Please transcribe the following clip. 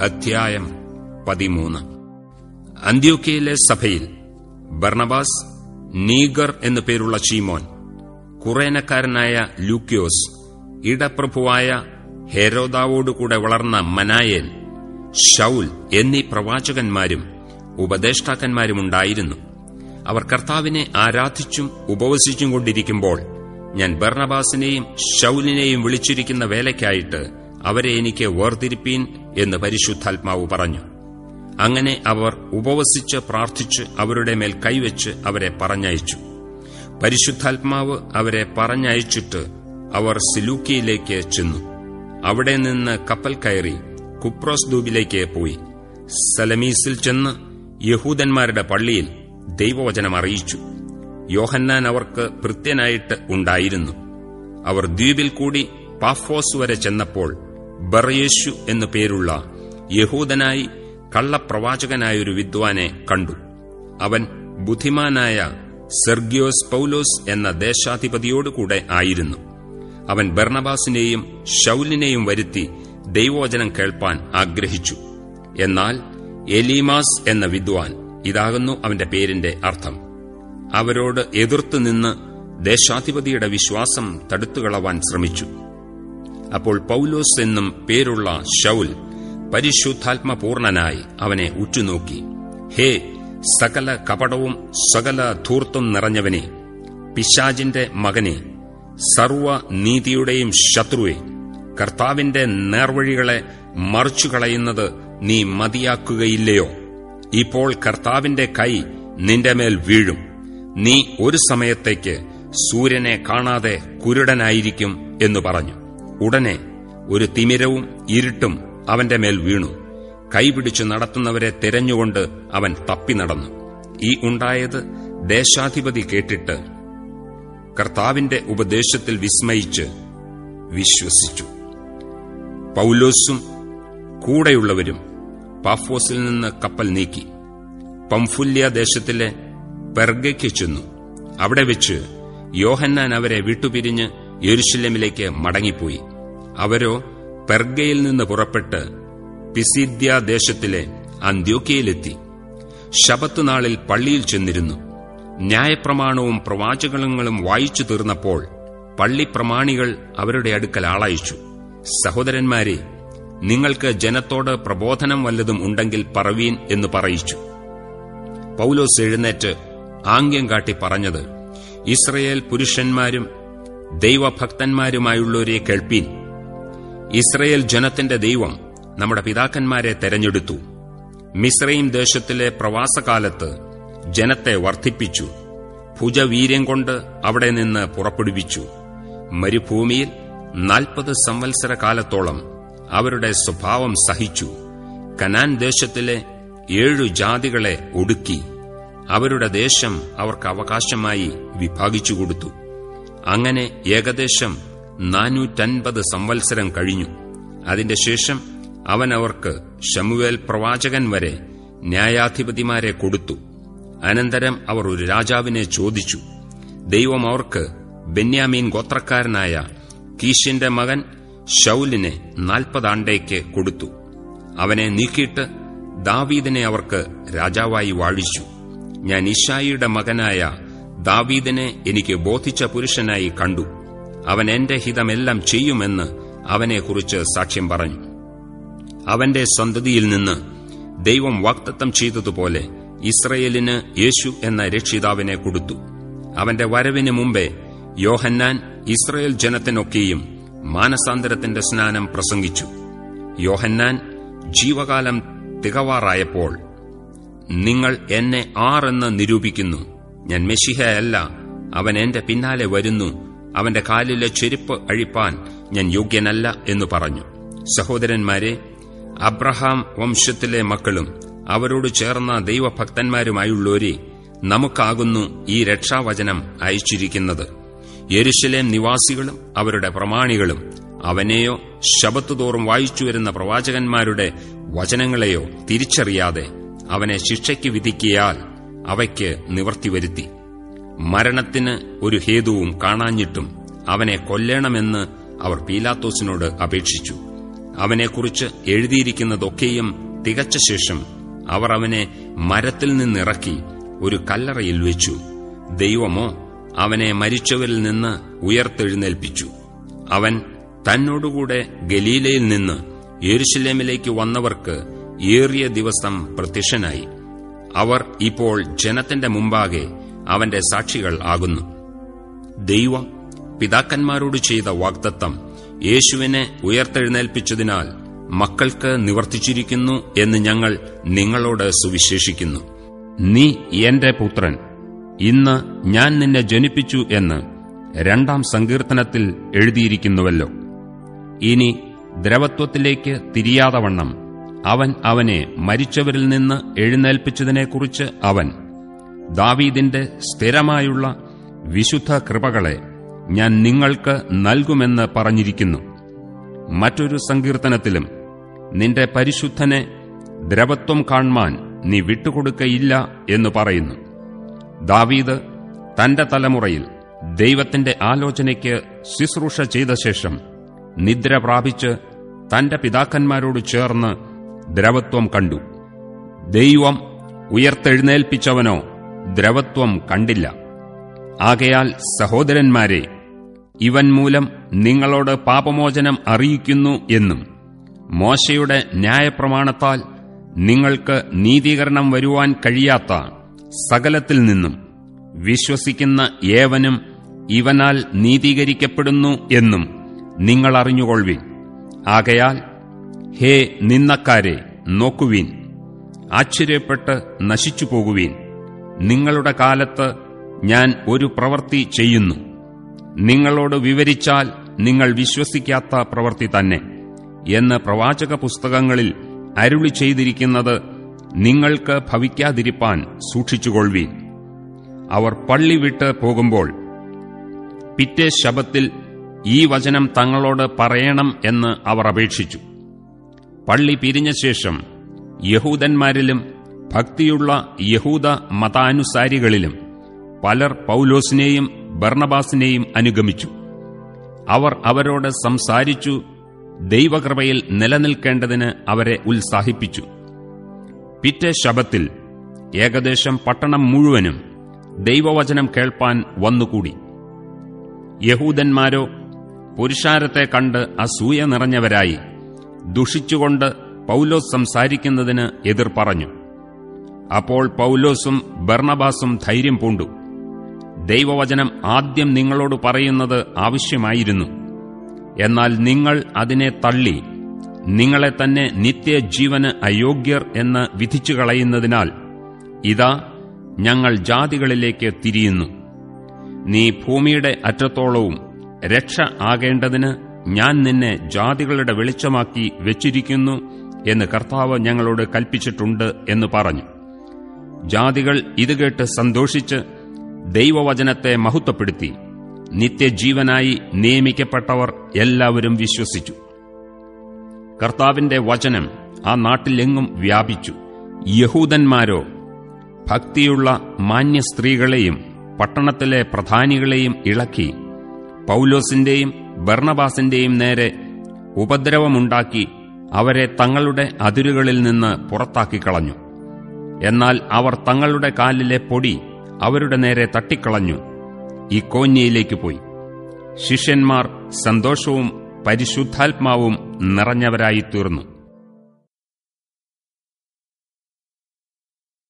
അധ്യായം പതിമൂന്ന്. അന്ത്യോക്കയിലെ സഭയിൽ ബർണബാസ് നീഗർ എന്നു പേരുള്ള ചീമോൻ കുറേനക്കാരനായ ലൂക്യോസ് ഇടപ്രഭുവായ ഹെരോദാവോടുകൂടെ വളർന്ന മനായേൽ ഷൌൽ എന്നീ പ്രവാചകന്മാരും ഉപദേഷ്ടാക്കന്മാരുമുണ്ടായിരുന്നു. അവർ കർത്താവിനെ ആരാധിച്ചും ഉപവസിച്ചും കൊണ്ടിരിക്കുമ്പോൾ ഞാൻ ബർണബാസിനെയും ഷൌലിനെയും വിളിച്ചിരിക്കുന്ന വേലയ്ക്കായിട്ട് അവരെ എനിക്ക് വേർതിരിപ്പീൻ എന്ന് പരിശുദ്ധാത്മാവ് പറഞ്ഞു. അങ്ങനെ അവർ ഉപവസിച്ച് പ്രാർത്ഥിച്ച് അവരുടെ മേൽ കൈവച്ച് അവരെ പറഞ്ഞയച്ചു. പരിശുദ്ധാത്മാവ് അവരെ പറഞ്ഞയച്ചിട്ട് അവർ സിലൂക്കിയിലേക്ക് ചെന്നു. അവിടെ നിന്ന് കപ്പൽ കയറി കുപ്രോസ് ദ്വീപിലേക്ക് പോയി. സലമീസിൽ ചെന്ന് യഹൂദന്മാരുടെ പള്ളിയിൽ ദൈവവചനം അറിയിച്ചു. യോഹന്നാൻ അവർക്ക് ഭൃത്യനായിട്ട് ഉണ്ടായിരുന്നു. അവർ ദ്വീപിൽ കൂടി പാഫോസ് വരെ ചെന്നപ്പോൾ ബറയേശു എന്നു പേരുള്ള യഹൂദനായി കള്ളപ്രവാചകനായൊരു വിദ്വാനെ കണ്ടു. അവൻ ബുദ്ധിമാനായ സെർഗിയോസ് പൌലോസ് എന്ന ദേശാധിപതിയോടുകൂടെ ആയിരുന്നു. അവൻ ബർണബാസിനെയും ഷൌലിനെയും വരുത്തി ദൈവോചനം കേൾപ്പാൻ ആഗ്രഹിച്ചു. എന്നാൽ എലീമാസ് എന്ന വിദ്വാൻ ഇതാകുന്നു അവന്റെ പേരിന്റെ അർത്ഥം അവരോട് എതിർത്തുനിന്ന് ദേശാധിപതിയുടെ വിശ്വാസം തടുത്തുകളവാൻ ശ്രമിച്ചു. അപ്പോൾ പൗലോസ് എന്നും പേരുള്ള ഷൌൽ പരിശുദ്ധാത്മപൂർണനായി അവനെ ഉറ്റുനോക്കി. ഹേ സകല കപടവും സകല ധൂർത്തും നിറഞ്ഞവനെ പിശാജിന്റെ മകനെ സർവ നീതിയുടെയും ശത്രുവെ കർത്താവിന്റെ നേർവഴികളെ മറിച്ചുകളയുന്നത് നീ മതിയാക്കുകയില്ലയോ? ഇപ്പോൾ കർത്താവിന്റെ കൈ നിന്റെ മേൽ വീഴും. നീ ഒരു സമയത്തേക്ക് സൂര്യനെ കാണാതെ കുരുടനായിരിക്കും എന്നു പറഞ്ഞു. ഉടനെ ഒരു തിമിരവും ഇരുട്ടും അവന്റെ മേൽ വീണു. കൈപിടിച്ചു നടത്തുന്നവരെ തിരഞ്ഞുകൊണ്ട് അവൻ തപ്പി നടന്നു. ഈ ഉണ്ടായത് ദേശാധിപതി കേട്ടിട്ട് കർത്താവിന്റെ ഉപദേശത്തിൽ വിസ്മയിച്ച് വിശ്വസിച്ചു. പൌലോസും കൂടെയുള്ളവരും പാഫോസിൽ നിന്ന് കപ്പൽ നീക്കി. പംഫുല്യ ദേശത്തിലെ പെർഗയ്ക്ക് ചെന്നു. അവിടെ വെച്ച് യോഹന്നാൻ അവരെ വിട്ടുപിരിഞ്ഞ് യെരുഷലേമിലേക്ക് മടങ്ങിപ്പോയി. അവരോ പെർഗയിൽ നിന്ന് പുറപ്പെട്ട് പിസിദ്യ ദേശത്തിലെ അന്ത്യോക്കയിലെത്തി ശബത്തുനാളിൽ പള്ളിയിൽ ചെന്നിരുന്നു. ന്യായപ്രമാണവും പ്രവാചകങ്ങളും വായിച്ചു തീർന്നപ്പോൾ പള്ളിപ്രമാണികൾ അവരുടെ അടുക്കൽ ആളയച്ചു. സഹോദരന്മാരെ നിങ്ങൾക്ക് ജനത്തോട് പ്രബോധനം വല്ലതും ഉണ്ടെങ്കിൽ പറവീൻ എന്ന് പറയിച്ചു. പൌലോസ് എഴുന്നേറ്റ് ആംഗ്യം കാട്ടി പറഞ്ഞത് ഇസ്രയേൽ പുരുഷന്മാരും ദൈവഭക്തന്മാരുമായുള്ളവരെ കേൾപ്പീൻ. ഇസ്രയേൽ ജനത്തിന്റെ ദൈവം നമ്മുടെ പിതാക്കന്മാരെ തെരഞ്ഞെടുത്തു. മിസ്രൈം ദേശത്തിലെ പ്രവാസകാലത്ത് ജനത്തെ വർദ്ധിപ്പിച്ചു. ഭുജവീര്യം കൊണ്ട് അവിടെ നിന്ന് പുറപ്പെടുവിച്ചു. മരുഭൂമിയിൽ നാൽപ്പത് സംവത്സര കാലത്തോളം അവരുടെ സ്വഭാവം സഹിച്ചു. കനാൻ ദേശത്തിലെ ഏഴു ജാതികളെ ഒടുക്കി. അവരുടെ ദേശം അവർക്ക് അവകാശമായി വിഭാഗിച്ചു കൊടുത്തു. അങ്ങനെ ഏകദേശം നാനൂറ്റൻപത് സംവത്സരം കഴിഞ്ഞു. അതിന്റെ ശേഷം അവൻ അവർക്ക് ഷമുവേൽ പ്രവാചകൻ വരെ ന്യായാധിപതിമാരെ കൊടുത്തു. അനന്തരം അവർ ഒരു രാജാവിനെ ചോദിച്ചു. ദൈവം അവർക്ക് ബെന്യാമീൻ ഗോത്രക്കാരനായ കീഷിന്റെ മകൻ ഷൌലിനെ നാൽപ്പതാണ്ടേക്ക് കൊടുത്തു. അവനെ നീക്കിയിട്ട് ദാവീദിനെ അവർക്ക് രാജാവായി വാഴിച്ചു. ഞാൻ ഇഷായിയുടെ മകനായ ദാവീദിനെ എനിക്ക് ബോധിച്ച പുരുഷനായി കണ്ടു. അവൻ എന്റെ ഹിതമെല്ലാം ചെയ്യുമെന്ന് അവനെക്കുറിച്ച് സാക്ഷ്യം പറഞ്ഞു. അവന്റെ സന്തതിയിൽ നിന്ന് ദൈവം വാക്തത്വം ചെയ്തതുപോലെ ഇസ്രയേലിന് യേശു എന്ന രക്ഷിതാവിനെ കൊടുത്തു. അവന്റെ വരവിന് മുമ്പേ യോഹന്നാൻ ഇസ്രയേൽ ജനത്തിനൊക്കെയും മാനസാന്തരത്തിന്റെ സ്നാനം പ്രസംഗിച്ചു. യോഹന്നാൻ ജീവകാലം തികവാറായപ്പോൾ നിങ്ങൾ എന്നെ ആറെന്ന് നിരൂപിക്കുന്നു. ഞാൻ മെഷിഹയല്ല അവൻ എന്റെ പിന്നാലെ വരുന്നു അവന്റെ കാലിലെ ചെരുപ്പ് അഴിപ്പാൻ ഞാൻ യോഗ്യനല്ല എന്ന് പറഞ്ഞു. സഹോദരന്മാരെ അബ്രഹാം വംശത്തിലെ മക്കളും അവരോട് ചേർന്ന ദൈവഭക്തന്മാരുമായുള്ളവരെ നമുക്കാകുന്നു ഈ രക്ഷാവചനം അയച്ചിരിക്കുന്നത്. യെരുശലേം നിവാസികളും അവരുടെ പ്രമാണികളും അവനെയോ ശബത്തുതോറും വായിച്ചു വരുന്ന പ്രവാചകന്മാരുടെ വചനങ്ങളെയോ തിരിച്ചറിയാതെ അവനെ ശിക്ഷയ്ക്ക് വിധിക്കിയാൽ അവയ്ക്ക് നിവർത്തി നിവർത്തിവരുത്തി മരണത്തിന് ഒരു ഹേതുവും കാണാഞ്ഞിട്ടും അവനെ കൊല്ലണമെന്ന് അവർ പീലാത്തോസിനോട് അപേക്ഷിച്ചു. അവനെക്കുറിച്ച് എഴുതിയിരിക്കുന്നതൊക്കെയും തികച്ച ശേഷം അവർ അവനെ മരത്തിൽ നിന്നിറക്കി ഒരു കല്ലറയിൽ വെച്ചു. ദൈവമോ അവനെ മരിച്ചവരിൽ നിന്ന് ഉയർത്തെഴുന്നേൽപ്പിച്ചു. അവൻ തന്നോടുകൂടെ ഗലീലയിൽ നിന്ന് യെരുശലേമിലേക്ക് വന്നവർക്ക് ഏറിയ ദിവസം പ്രത്യക്ഷനായി. അവർ ഇപ്പോൾ ജനത്തിന്റെ മുമ്പാകെ അവന്റെ സാക്ഷികൾ ആകുന്നു. ദൈവ പിതാക്കന്മാരോട് ചെയ്ത വാഗ്ദത്തം യേശുവിനെ ഉയർത്തെഴുന്നേൽപ്പിച്ചതിനാൽ മക്കൾക്ക് നിവർത്തിച്ചിരിക്കുന്നു എന്ന് ഞങ്ങൾ നിങ്ങളോട് സുവിശേഷിക്കുന്നു. നീ എന്റെ പുത്രൻ. ഇന്ന് ഞാൻ നിന്നെ ജനിപ്പിച്ചു എന്ന് രണ്ടാം സങ്കീർത്തനത്തിൽ എഴുതിയിരിക്കുന്നുവല്ലോ. ഇനി ദ്രവത്വത്തിലേക്ക് തിരിയാതവണ്ണം അവൻ അവനെ മരിച്ചവരിൽ നിന്ന് എഴുന്നേൽപ്പിച്ചതിനെക്കുറിച്ച് അവൻ ദാവീദിന്റെ സ്ഥിരമായുള്ള വിശുദ്ധ കൃപകളെ ഞാൻ നിങ്ങൾക്ക് നൽകുമെന്ന് പറഞ്ഞിരിക്കുന്നു. മറ്റൊരു സങ്കീർത്തനത്തിലും നിന്റെ പരിശുദ്ധനെ ദ്രവത്വം കാൺമാൻ നീ വിട്ടുകൊടുക്കയില്ല എന്ന് പറയുന്നു. ദാവീദ് തന്റെ തലമുറയിൽ ദൈവത്തിന്റെ ആലോചനയ്ക്ക് ശുശ്രൂഷ ചെയ്ത ശേഷം നിദ്ര പ്രാപിച്ച് തന്റെ പിതാക്കന്മാരോട് ചേർന്ന് ദ്രവത്വം കണ്ടു. ദൈവം ഉയർത്തെഴുന്നേൽപ്പിച്ചവനോ ദ്രവത്വം കണ്ടില്ല. ആകയാൽ സഹോദരന്മാരെ ഇവൻ മൂലം നിങ്ങളോട് പാപമോചനം അറിയിക്കുന്നു എന്നും മോശയുടെ ന്യായപ്രമാണത്താൽ നിങ്ങൾക്ക് നീതീകരണം വരുവാൻ കഴിയാത്ത സകലത്തിൽ നിന്നും വിശ്വസിക്കുന്ന ഏവനും ഇവനാൽ നീതീകരിക്കപ്പെടുന്നു എന്നും നിങ്ങൾ അറിഞ്ഞുകൊള്ളുവിൻ. ആകയാൽ ഹേ നിന്നക്കാരെ നോക്കുവീൻ. ആശ്ചര്യപ്പെട്ട് നശിച്ചു പോകുവീൻ നിങ്ങളുടെ കാലത്ത് ഞാൻ ഒരു പ്രവൃത്തി ചെയ്യുന്നു. നിങ്ങളോട് വിവരിച്ചാൽ നിങ്ങൾ വിശ്വസിക്കാത്ത പ്രവൃത്തി തന്നെ. എന്ന് പ്രവാചക പുസ്തകങ്ങളിൽ അരുളി ചെയ്തിരിക്കുന്നത് നിങ്ങൾക്ക് ഭവിക്കാതിരിപ്പാൻ സൂക്ഷിച്ചുകൊള്ളുവീൻ. അവർ പള്ളി വിട്ട് പോകുമ്പോൾ പിറ്റേ ശബത്തിൽ ഈ വചനം തങ്ങളോട് പറയണം എന്ന് അവർ അപേക്ഷിച്ചു. പള്ളി പിരിഞ്ഞ ശേഷം യഹൂദന്മാരിലും ഭക്തിയുള്ള യഹൂദ മതാനുസാരികളിലും പലർ പൗലോസിനെയും ബർണബാസിനെയും അനുഗമിച്ചു. അവർ അവരോട് സംസാരിച്ചു ദൈവകൃപയിൽ നിലനിൽക്കേണ്ടതിന് അവരെ ഉത്സാഹിപ്പിച്ചു. പിറ്റേ ശബത്തിൽ ഏകദേശം പട്ടണം മുഴുവനും ദൈവവചനം കേൾപ്പാൻ വന്നുകൂടി. യഹൂദന്മാരോ പുരുഷാരത്തെ കണ്ട് അസൂയ നിറഞ്ഞവരായി ദുഷിച്ചുകൊണ്ട് പൗലോസ് സംസാരിക്കുന്നതിന് എതിർ പറഞ്ഞു അപ്പോൾ പൗലോസും ബർണബാസും ധൈര്യം പൂണ്ടു. ദൈവവചനം ആദ്യം നിങ്ങളോട് പറയുന്നത് ആവശ്യമായിരുന്നു. എന്നാൽ നിങ്ങൾ അതിനെ തള്ളി നിങ്ങളെ തന്നെ നിത്യജീവന് അയോഗ്യർ എന്ന് വിധിച്ചു കളയുന്നതിനാൽ ഇതാ ഞങ്ങൾ ജാതികളിലേക്ക് തിരിയുന്നു. നീ ഭൂമിയുടെ അറ്റത്തോളവും രക്ഷ ആകേണ്ടതിന് ഞാൻ നിന്നെ ജാതികളുടെ വെളിച്ചമാക്കി വെച്ചിരിക്കുന്നു എന്ന് കർത്താവ് ഞങ്ങളോട് കൽപ്പിച്ചിട്ടുണ്ട് എന്ന് പറഞ്ഞു. ജാതികൾ ഇത് കേട്ട് സന്തോഷിച്ച് ദൈവവചനത്തെ മഹത്വപ്പെടുത്തി. നിത്യജീവനായി നിയമിക്കപ്പെട്ടവർ എല്ലാവരും വിശ്വസിച്ചു. കർത്താവിന്റെ വചനം ആ നാട്ടിലെങ്ങും വ്യാപിച്ചു. യഹൂദന്മാരോ ഭക്തിയുള്ള മാന്യ സ്ത്രീകളെയും പട്ടണത്തിലെ പ്രധാനികളെയും ഇളക്കി പൗലോസിന്റെയും ബർണബാസിന്റെയും നേരെ ഉപദ്രവമുണ്ടാക്കി അവരെ തങ്ങളുടെ അതിരുകളിൽ നിന്ന് പുറത്താക്കിക്കളഞ്ഞു. എന്നാൽ അവർ തങ്ങളുടെ കാലിലെ പൊടി അവരുടെ നേരെ തട്ടിക്കളഞ്ഞു. ഈ കോന്യയിലേക്ക് പോയി. ശിഷ്യന്മാർ സന്തോഷവും പരിശുദ്ധാത്മാവും നിറഞ്ഞവരായി തീർന്നു